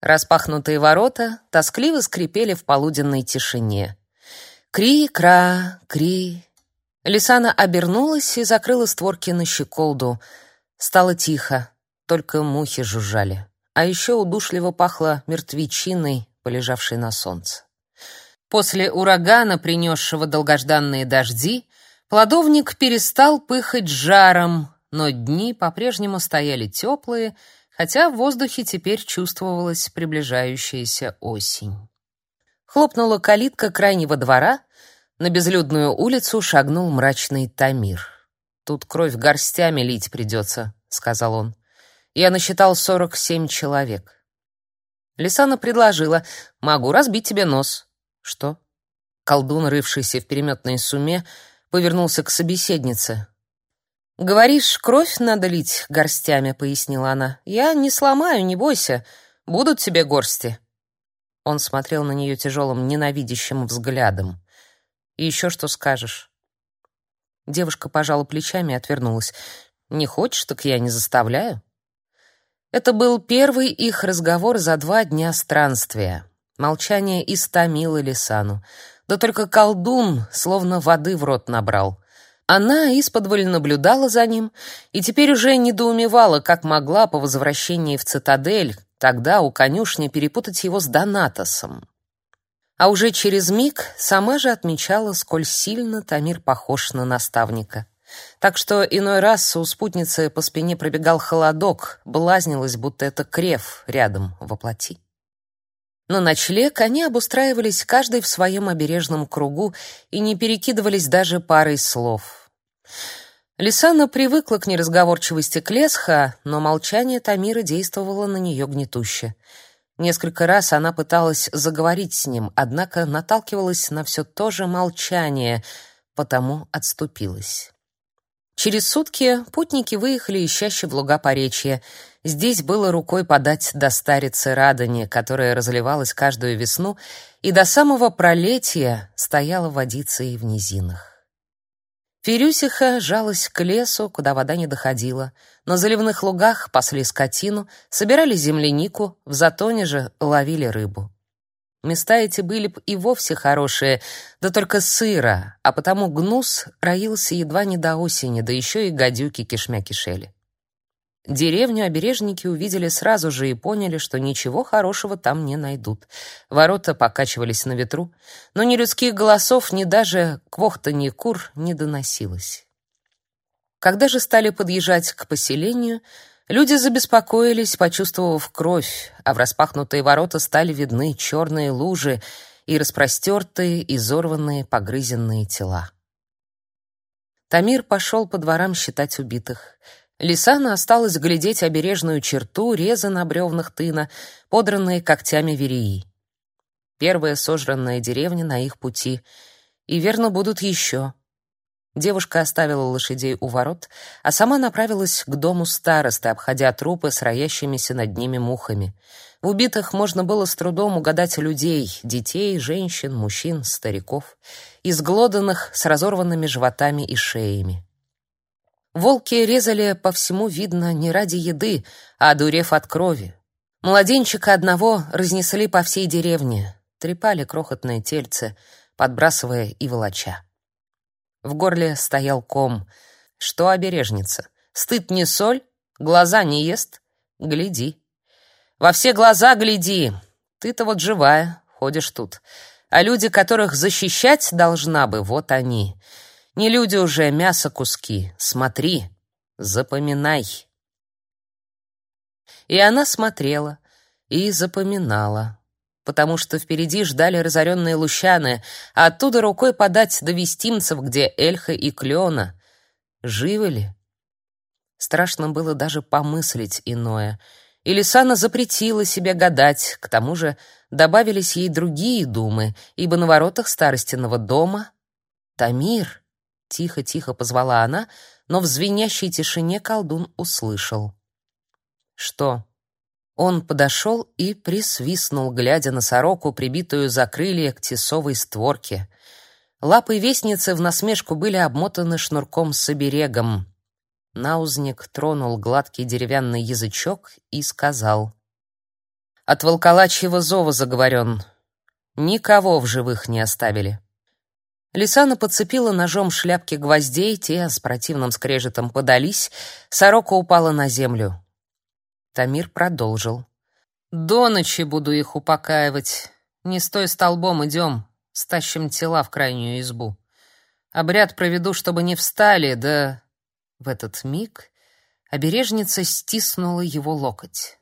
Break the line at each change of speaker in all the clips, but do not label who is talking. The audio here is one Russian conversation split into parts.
Распахнутые ворота тоскливо скрипели в полуденной тишине. Кри-кра, кри. Лисана обернулась и закрыла створки на щеколду. Стало тихо, только мухи жужжали. А еще удушливо пахло мертвечиной, полежавшей на солнце. После урагана, принесшего долгожданные дожди, плодовник перестал пыхать жаром, но дни по-прежнему стояли теплые, хотя в воздухе теперь чувствовалась приближающаяся осень. Хлопнула калитка крайнего двора, на безлюдную улицу шагнул мрачный Тамир. «Тут кровь горстями лить придется», — сказал он. «Я насчитал сорок семь человек». Лисана предложила, «Могу разбить тебе нос». «Что?» Колдун, рывшийся в переметной суме, повернулся к собеседнице. «Говоришь, кровь надо лить горстями», — пояснила она. «Я не сломаю, не бойся. Будут тебе горсти». Он смотрел на нее тяжелым, ненавидящим взглядом. «И еще что скажешь?» Девушка пожала плечами и отвернулась. «Не хочешь, так я не заставляю». Это был первый их разговор за два дня странствия. Молчание истомило Лисану. Да только колдун словно воды в рот набрал — она исподволь наблюдала за ним и теперь уже недоумевала, как могла по возвращении в цитадель тогда у конюшни перепутать его с Донатосом. А уже через миг сама же отмечала, сколь сильно Тамир похож на наставника. Так что иной раз у спутницы по спине пробегал холодок, блазнилось, будто это крев рядом воплоти. На ночлег они обустраивались каждый в своем обережном кругу и не перекидывались даже парой слов. Лисана привыкла к неразговорчивости Клесха, но молчание Тамира действовало на нее гнетуще. Несколько раз она пыталась заговорить с ним, однако наталкивалась на все то же молчание, потому отступилась. Через сутки путники выехали ищаще в луга поречья — Здесь было рукой подать до старицы Радони, которая разливалась каждую весну, и до самого пролетия стояла водица и в низинах. Фирюсиха жалась к лесу, куда вода не доходила. На заливных лугах пасли скотину, собирали землянику, в затоне же ловили рыбу. Места эти были б и вовсе хорошие, да только сыро, а потому гнус роился едва не до осени, да еще и гадюки кишмя кишели. Деревню обережники увидели сразу же и поняли, что ничего хорошего там не найдут. Ворота покачивались на ветру, но ни людских голосов, ни даже квохтанье кур не доносилось. Когда же стали подъезжать к поселению, люди забеспокоились, почувствовав кровь, а в распахнутые ворота стали видны черные лужи и распростертые, изорванные, погрызенные тела. Тамир пошел по дворам считать убитых — Лисана осталась глядеть обережную черту реза на бревнах тына, подранные когтями вереи. Первая сожранная деревня на их пути, и верно будут еще. Девушка оставила лошадей у ворот, а сама направилась к дому старосты, обходя трупы с роящимися над ними мухами. В убитых можно было с трудом угадать людей, детей, женщин, мужчин, стариков, изглоданных с разорванными животами и шеями. Волки резали по всему видно не ради еды, а одурев от крови. Младенчика одного разнесли по всей деревне, трепали крохотное тельце, подбрасывая и волоча. В горле стоял ком. Что обережница? Стыд не соль, глаза не ест? Гляди. Во все глаза гляди. Ты-то вот живая, ходишь тут. А люди, которых защищать должна бы, вот они — не люди уже, мясо куски. Смотри, запоминай. И она смотрела и запоминала, потому что впереди ждали разоренные лущаны, а оттуда рукой подать до вестимцев, где Эльха и Клена. Живы ли? Страшно было даже помыслить иное. И Лисана запретила себе гадать, к тому же добавились ей другие думы, ибо на воротах старостиного дома Тамир Тихо-тихо позвала она, но в звенящей тишине колдун услышал. «Что?» Он подошел и присвистнул, глядя на сороку, прибитую за крылья к тесовой створке. Лапы вестницы в насмешку были обмотаны шнурком с оберегом. Наузник тронул гладкий деревянный язычок и сказал. От волколачьего зова заговорен. Никого в живых не оставили. Лисана подцепила ножом шляпки гвоздей, те с противным скрежетом подались, сорока упала на землю. Тамир продолжил. «До ночи буду их упокаивать. Не стой столбом, идем, стащим тела в крайнюю избу. Обряд проведу, чтобы не встали, да...» В этот миг обережница стиснула его локоть.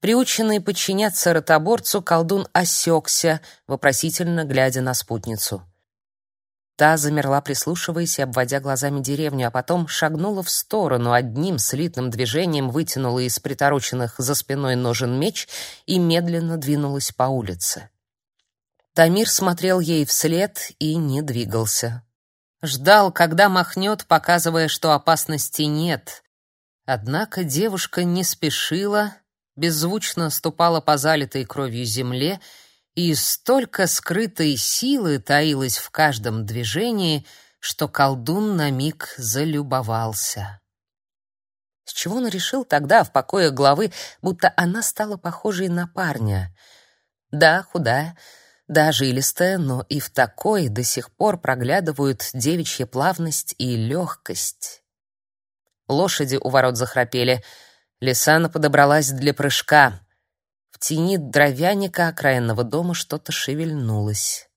Приученный подчиняться ротоборцу, колдун осекся, вопросительно глядя на спутницу. Та замерла, прислушиваясь и обводя глазами деревню, а потом шагнула в сторону, одним слитным движением вытянула из притороченных за спиной ножен меч и медленно двинулась по улице. Тамир смотрел ей вслед и не двигался. Ждал, когда махнет, показывая, что опасности нет. Однако девушка не спешила, беззвучно ступала по залитой кровью земле и столько скрытой силы таилось в каждом движении, что колдун на миг залюбовался. С чего он решил тогда в покое главы, будто она стала похожей на парня? Да, худая, да, жилистая, но и в такой до сих пор проглядывают девичья плавность и легкость. Лошади у ворот захрапели. Лисана подобралась для прыжка — тени дровяника окраинного дома что-то шевельнулось.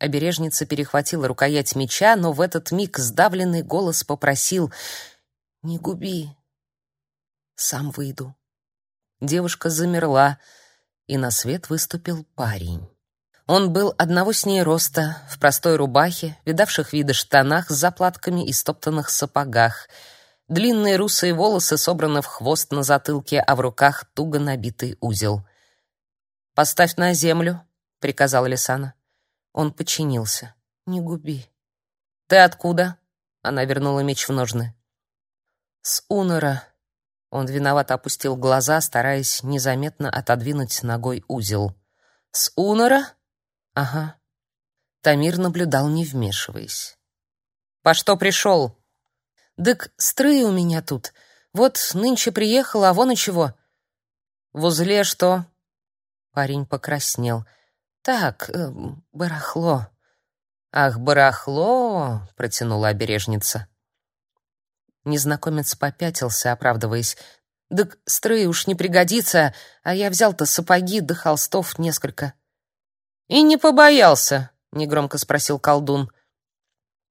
Обережница перехватила рукоять меча, но в этот миг сдавленный голос попросил «Не губи, сам выйду». Девушка замерла, и на свет выступил парень. Он был одного с ней роста, в простой рубахе, видавших виды штанах с заплатками и стоптанных сапогах — Длинные русые волосы собраны в хвост на затылке, а в руках туго набитый узел. «Поставь на землю», — приказал Лисана. Он подчинился. «Не губи». «Ты откуда?» — она вернула меч в ножны. «С Унора». Он виновато опустил глаза, стараясь незаметно отодвинуть ногой узел. «С Унора?» «Ага». Тамир наблюдал, не вмешиваясь. «По что пришел?» Дык, стры у меня тут. Вот нынче приехала, а вон и чего. В узле что? Парень покраснел. Так, э, барахло. Ах, барахло, протянула обережница. Незнакомец попятился, оправдываясь. «Дык, стры уж не пригодится, а я взял-то сапоги да холстов несколько». «И не побоялся?» — негромко спросил колдун.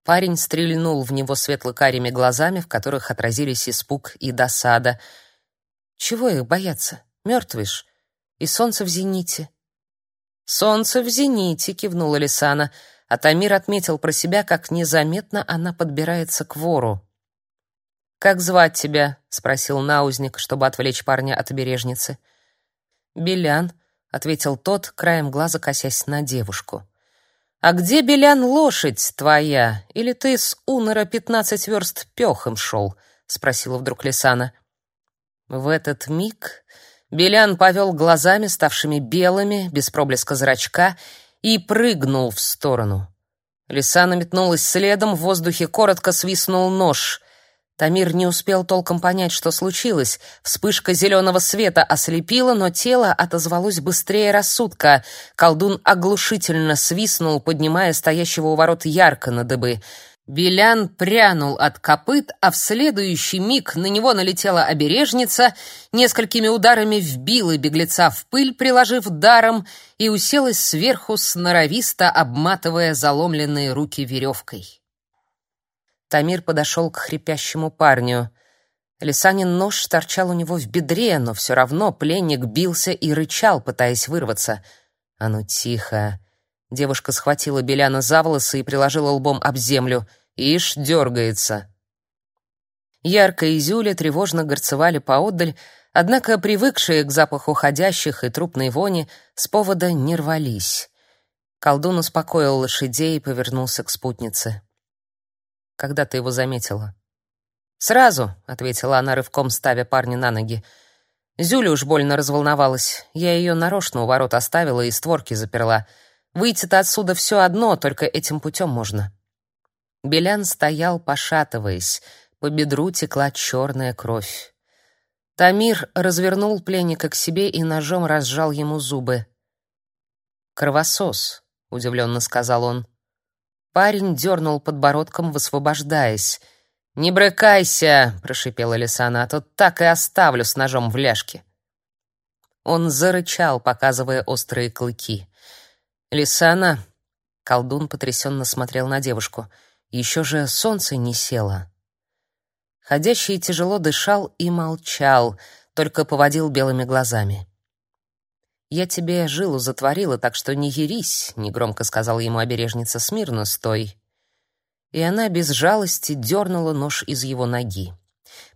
Парень стрельнул в него светло-карими глазами, в которых отразились испуг и досада. Чего их бояться? Мертвый ж. И солнце в зените. Солнце в зените, кивнула Лисана, а Тамир отметил про себя, как незаметно она подбирается к вору. Как звать тебя? спросил наузник, чтобы отвлечь парня от обережницы. Белян, ответил тот, краем глаза косясь на девушку. «А где, Белян, лошадь твоя? Или ты с Унора пятнадцать верст пехом шел?» — спросила вдруг Лисана. В этот миг Белян повел глазами, ставшими белыми, без проблеска зрачка, и прыгнул в сторону. Лисана метнулась следом, в воздухе коротко свистнул нож. Тамир не успел толком понять, что случилось. Вспышка зеленого света ослепила, но тело отозвалось быстрее рассудка. Колдун оглушительно свистнул, поднимая стоящего у ворот ярко на дыбы. Белян прянул от копыт, а в следующий миг на него налетела обережница, несколькими ударами вбила беглеца в пыль, приложив даром, и уселась сверху сноровисто, обматывая заломленные руки веревкой. Тамир подошел к хрипящему парню. Лисанин нож торчал у него в бедре, но все равно пленник бился и рычал, пытаясь вырваться. «А ну тихо!» Девушка схватила Беляна за волосы и приложила лбом об землю. «Ишь, дергается!» Ярко и Зюля тревожно горцевали поодаль, однако привыкшие к запаху ходящих и трупной вони с повода не рвались. Колдун успокоил лошадей и повернулся к спутнице когда ты его заметила?» «Сразу», — ответила она, рывком ставя парня на ноги. Зюля уж больно разволновалась. Я ее нарочно у ворот оставила и створки заперла. Выйти-то отсюда все одно, только этим путем можно. Белян стоял, пошатываясь. По бедру текла черная кровь. Тамир развернул пленника к себе и ножом разжал ему зубы. «Кровосос», — удивленно сказал он. Парень дернул подбородком, высвобождаясь. «Не брыкайся!» — прошипела Лисана, «а то так и оставлю с ножом в ляжке». Он зарычал, показывая острые клыки. «Лисана!» — колдун потрясенно смотрел на девушку. «Еще же солнце не село». Ходящий тяжело дышал и молчал, только поводил белыми глазами. «Я тебе жилу затворила, так что не ерись», — негромко сказала ему обережница, — «смирно стой». И она без жалости дернула нож из его ноги.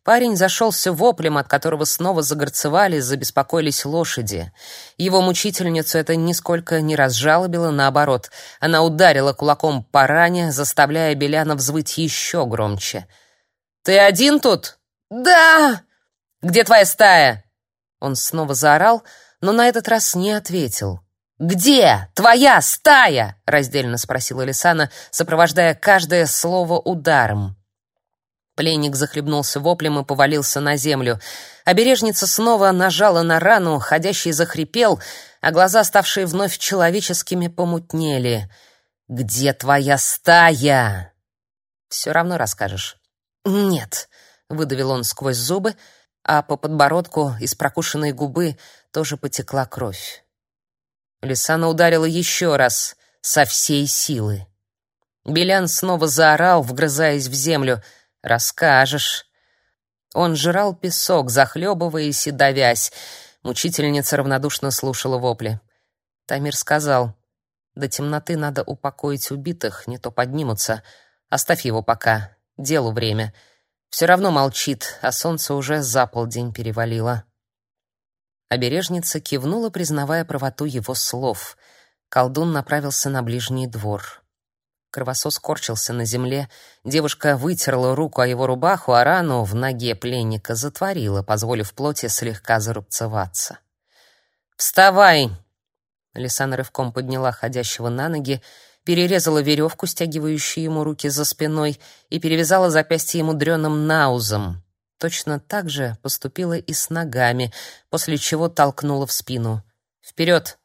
Парень зашелся воплем, от которого снова загорцевали, забеспокоились лошади. Его мучительницу это нисколько не разжалобило, наоборот. Она ударила кулаком по ране, заставляя Беляна взвыть еще громче. «Ты один тут?» «Да!» «Где твоя стая?» Он снова заорал, — но на этот раз не ответил. «Где твоя стая?» — раздельно спросила Лисана, сопровождая каждое слово ударом. Пленник захлебнулся воплем и повалился на землю. Обережница снова нажала на рану, ходящий захрипел, а глаза, ставшие вновь человеческими, помутнели. «Где твоя стая?» «Все равно расскажешь». «Нет», — выдавил он сквозь зубы, а по подбородку из прокушенной губы тоже потекла кровь. Лисана ударила еще раз, со всей силы. Белян снова заорал, вгрызаясь в землю. «Расскажешь». Он жрал песок, захлебываясь и давясь. Мучительница равнодушно слушала вопли. Тамир сказал, «До темноты надо упокоить убитых, не то поднимутся. Оставь его пока, делу время. Все равно молчит, а солнце уже за полдень перевалило». Обережница кивнула, признавая правоту его слов. Колдун направился на ближний двор. Кровосос корчился на земле. Девушка вытерла руку о его рубаху, а рану в ноге пленника затворила, позволив плоти слегка зарубцеваться. «Вставай!» Лисана рывком подняла ходящего на ноги, перерезала веревку, стягивающую ему руки за спиной, и перевязала запястье ему дрёным наузом. Точно так же поступила и с ногами, после чего толкнула в спину. «Вперед!»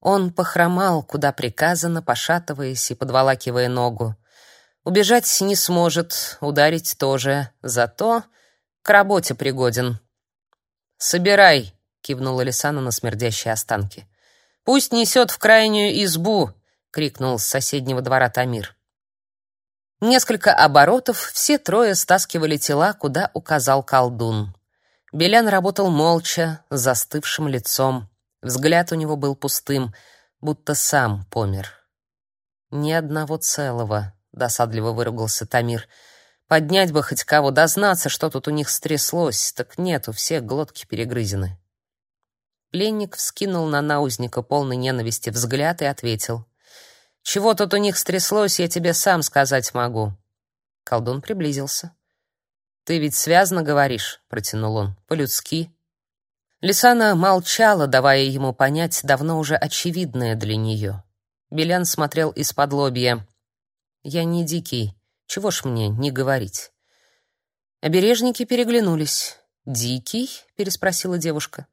Он похромал, куда приказано, пошатываясь и подволакивая ногу. Убежать не сможет, ударить тоже, зато к работе пригоден. «Собирай!» — кивнула Лисана на смердящие останки. «Пусть несет в крайнюю избу!» — крикнул с соседнего двора Тамир. Несколько оборотов, все трое стаскивали тела, куда указал колдун. Белян работал молча, с застывшим лицом. Взгляд у него был пустым, будто сам помер. «Ни одного целого», — досадливо выругался Тамир. «Поднять бы хоть кого, дознаться, что тут у них стряслось, так нет, у всех глотки перегрызены». Пленник вскинул на наузника полный ненависти взгляд и ответил. Чего тут у них стряслось, я тебе сам сказать могу. Колдун приблизился. Ты ведь связно говоришь, протянул он. По-людски. Лисана молчала, давая ему понять давно уже очевидное для нее. Белян смотрел из-под лобья. Я не дикий, чего ж мне не говорить? Обережники переглянулись. Дикий? переспросила девушка.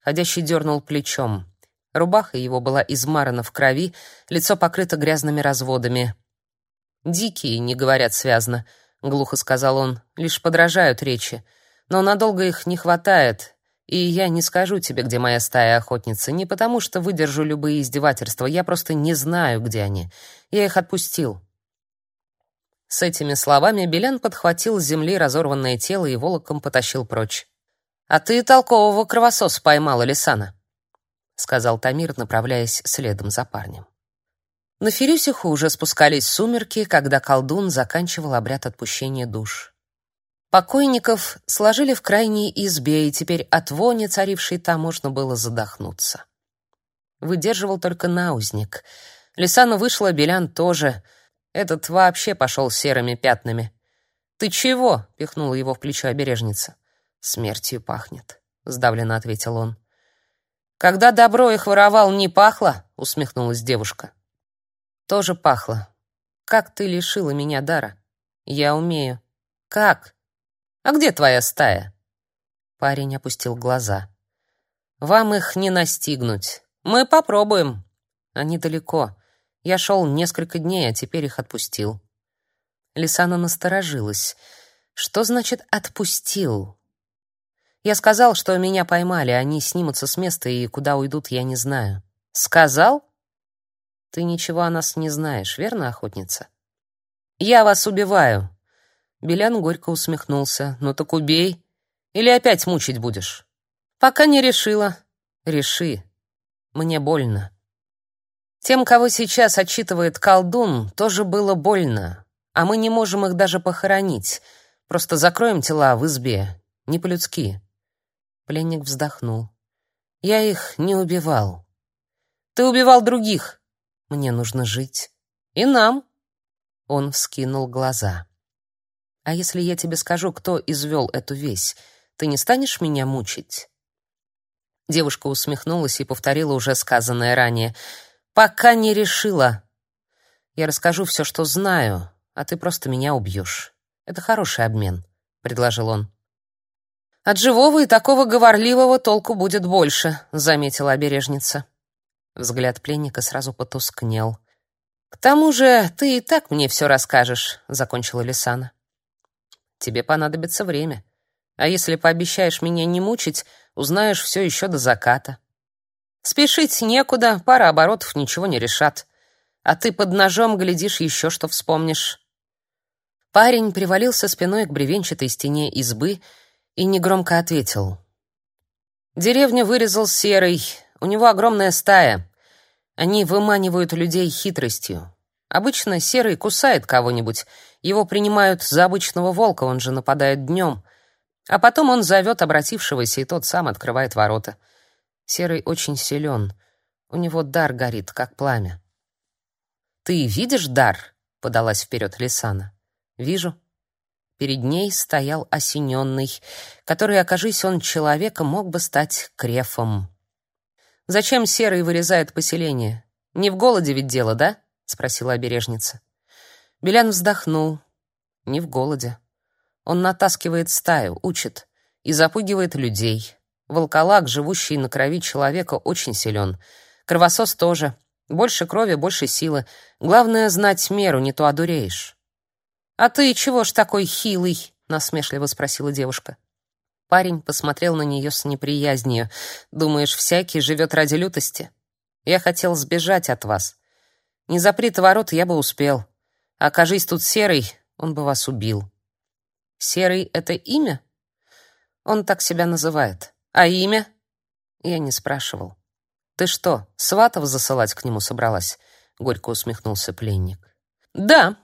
Ходящий дернул плечом. Рубаха его была измарана в крови, лицо покрыто грязными разводами. «Дикие не говорят связно», — глухо сказал он, — «лишь подражают речи. Но надолго их не хватает, и я не скажу тебе, где моя стая охотницы, не потому что выдержу любые издевательства, я просто не знаю, где они. Я их отпустил». С этими словами Белян подхватил с земли разорванное тело и волоком потащил прочь. «А ты толкового кровососа поймала, Лисана», сказал Тамир, направляясь следом за парнем. На Фирюсиху уже спускались сумерки, когда колдун заканчивал обряд отпущения душ. Покойников сложили в крайней избе, и теперь от вони, царившей там, можно было задохнуться. Выдерживал только наузник. Лисана вышла, Белян тоже. Этот вообще пошел серыми пятнами. «Ты чего?» — пихнула его в плечо обережница. «Смертью пахнет», — сдавленно ответил он. Когда добро их воровал, не пахло, усмехнулась девушка. Тоже пахло. Как ты лишила меня дара? Я умею. Как? А где твоя стая? Парень опустил глаза. Вам их не настигнуть. Мы попробуем. Они далеко. Я шел несколько дней, а теперь их отпустил. Лисана насторожилась. Что значит отпустил? Я сказал, что меня поймали, они снимутся с места и куда уйдут, я не знаю. Сказал? Ты ничего о нас не знаешь, верно, охотница? Я вас убиваю. Белян горько усмехнулся. Ну так убей. Или опять мучить будешь? Пока не решила. Реши. Мне больно. Тем, кого сейчас отчитывает колдун, тоже было больно, а мы не можем их даже похоронить. Просто закроем тела в избе, не по-людски. Пленник вздохнул. Я их не убивал. Ты убивал других. Мне нужно жить. И нам. Он вскинул глаза. А если я тебе скажу, кто извел эту весь, ты не станешь меня мучить? Девушка усмехнулась и повторила уже сказанное ранее. Пока не решила. Я расскажу все, что знаю, а ты просто меня убьешь. Это хороший обмен, предложил он. От живого и такого говорливого толку будет больше, заметила обережница. Взгляд пленника сразу потускнел. К тому же, ты и так мне все расскажешь, закончила Лисана. Тебе понадобится время. А если пообещаешь меня не мучить, узнаешь все еще до заката. Спешить некуда, пара оборотов ничего не решат. А ты под ножом глядишь еще что вспомнишь. Парень привалился спиной к бревенчатой стене избы и негромко ответил. Деревню вырезал серый, у него огромная стая. Они выманивают людей хитростью. Обычно серый кусает кого-нибудь, его принимают за обычного волка, он же нападает днем. А потом он зовет обратившегося, и тот сам открывает ворота. Серый очень силен. У него дар горит, как пламя. «Ты видишь дар?» — подалась вперед Лисана. «Вижу». Перед ней стоял осененный, который, окажись он человеком, мог бы стать крефом. «Зачем Серый вырезает поселение? Не в голоде ведь дело, да?» — спросила обережница. Белян вздохнул. «Не в голоде. Он натаскивает стаю, учит и запугивает людей. Волколак, живущий на крови человека, очень силен. Кровосос тоже. Больше крови, больше силы. Главное — знать меру, не то одуреешь. «А ты чего ж такой хилый?» — насмешливо спросила девушка. Парень посмотрел на нее с неприязнью. «Думаешь, всякий живет ради лютости? Я хотел сбежать от вас. Не запри ворот, я бы успел. Окажись тут серый, он бы вас убил». «Серый — это имя?» «Он так себя называет. А имя? Я не спрашивал. Ты что, сватов засылать к нему собралась? Горько усмехнулся пленник. Да,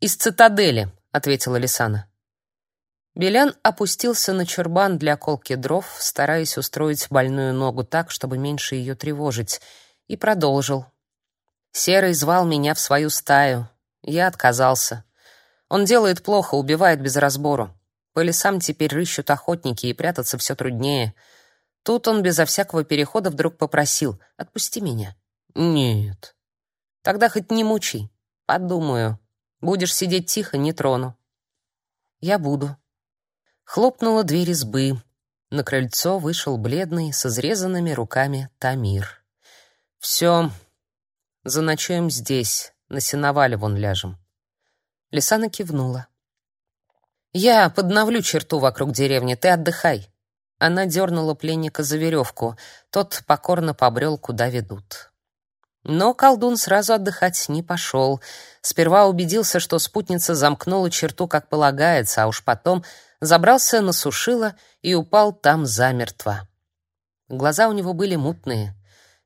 из цитадели, ответила Лисана. Белян опустился на чурбан для колки дров, стараясь устроить больную ногу так, чтобы меньше ее тревожить, и продолжил. Серый звал меня в свою стаю. Я отказался. Он делает плохо, убивает без разбору. По лесам теперь рыщут охотники, и прятаться все труднее. Тут он безо всякого перехода вдруг попросил: "Отпусти меня". "Нет". "Тогда хоть не мучай. Подумаю. Будешь сидеть тихо, не трону". "Я буду". Хлопнула дверь избы. На крыльцо вышел бледный, с изрезанными руками Тамир. «Все, заночуем здесь, на сеновале вон ляжем». Лисана кивнула. Я подновлю черту вокруг деревни, ты отдыхай. Она дернула пленника за веревку. Тот покорно побрел, куда ведут. Но колдун сразу отдыхать не пошел. Сперва убедился, что спутница замкнула черту, как полагается, а уж потом забрался на сушило и упал там замертво. Глаза у него были мутные.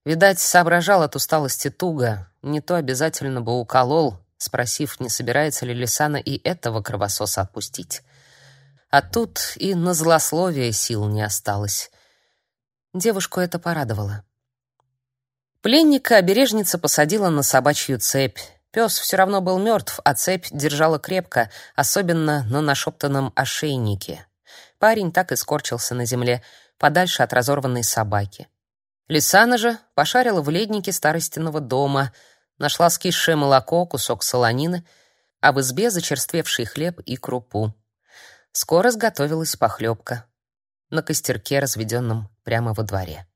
Видать, соображал от усталости туго. Не то обязательно бы уколол, спросив, не собирается ли Лисана и этого кровососа отпустить. А тут и на злословие сил не осталось. Девушку это порадовало. Пленника обережница посадила на собачью цепь. Пес все равно был мертв, а цепь держала крепко, особенно на нашептанном ошейнике. Парень так и скорчился на земле, подальше от разорванной собаки. Лисана же пошарила в леднике старостиного дома — Нашла скисшее молоко, кусок солонины, а в избе зачерствевший хлеб и крупу. Скоро сготовилась похлебка. на костерке, разведенном прямо во дворе.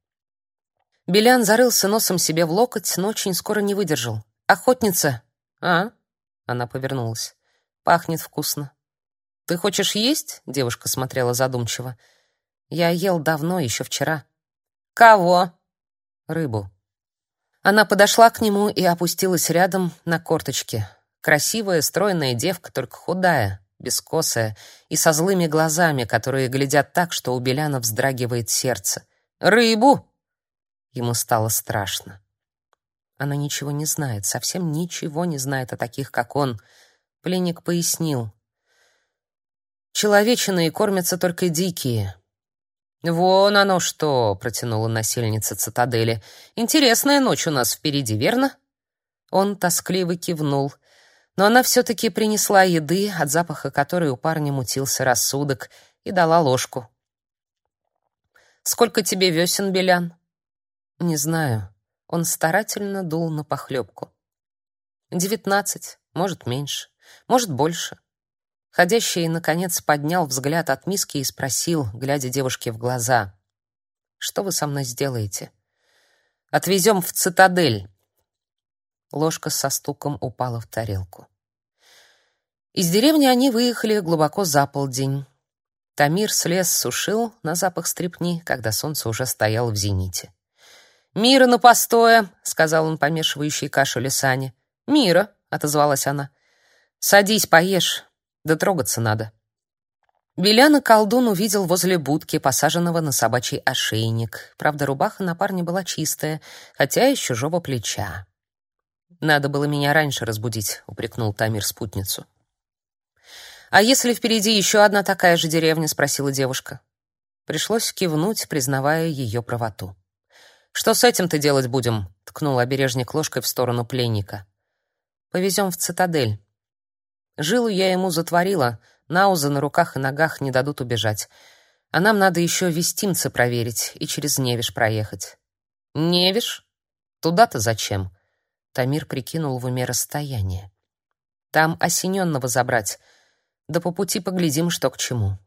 Белян зарылся носом себе в локоть, но очень скоро не выдержал. «Охотница!» «А?» — она повернулась. «Пахнет вкусно». «Ты хочешь есть?» — девушка смотрела задумчиво. «Я ел давно, еще вчера». «Кого?» «Рыбу». Она подошла к нему и опустилась рядом на корточки. Красивая, стройная девка, только худая, бескосая и со злыми глазами, которые глядят так, что у Беляна вздрагивает сердце. «Рыбу!» Ему стало страшно. Она ничего не знает, совсем ничего не знает о таких, как он. Пленник пояснил. Человечины кормятся только дикие. Вон оно что, протянула насельница цитадели. Интересная ночь у нас впереди, верно? Он тоскливо кивнул. Но она все таки принесла еды, от запаха которой у парня мутился рассудок, и дала ложку. Сколько тебе весен, Белян? Не знаю. Он старательно дул на похлебку. Девятнадцать, может, меньше, может, больше. Ходящий, наконец, поднял взгляд от миски и спросил, глядя девушке в глаза. «Что вы со мной сделаете?» «Отвезем в цитадель». Ложка со стуком упала в тарелку. Из деревни они выехали глубоко за полдень. Тамир слез сушил на запах стрепни, когда солнце уже стояло в зените. «Мира на постоя», — сказал он помешивающей кашу Лисане. «Мира», — отозвалась она. «Садись, поешь. Да трогаться надо. Беляна колдун увидел возле будки, посаженного на собачий ошейник. Правда, рубаха на парне была чистая, хотя и с чужого плеча. «Надо было меня раньше разбудить», — упрекнул Тамир спутницу. «А если впереди еще одна такая же деревня?» — спросила девушка. Пришлось кивнуть, признавая ее правоту. «Что с этим-то делать будем?» — ткнул обережник ложкой в сторону пленника. «Повезем в цитадель. Жилу я ему затворила, наузы на руках и ногах не дадут убежать. А нам надо еще вестимцы проверить и через Невиш проехать. Невиш? Туда-то зачем? Тамир прикинул в уме расстояние. Там осененного забрать. Да по пути поглядим, что к чему.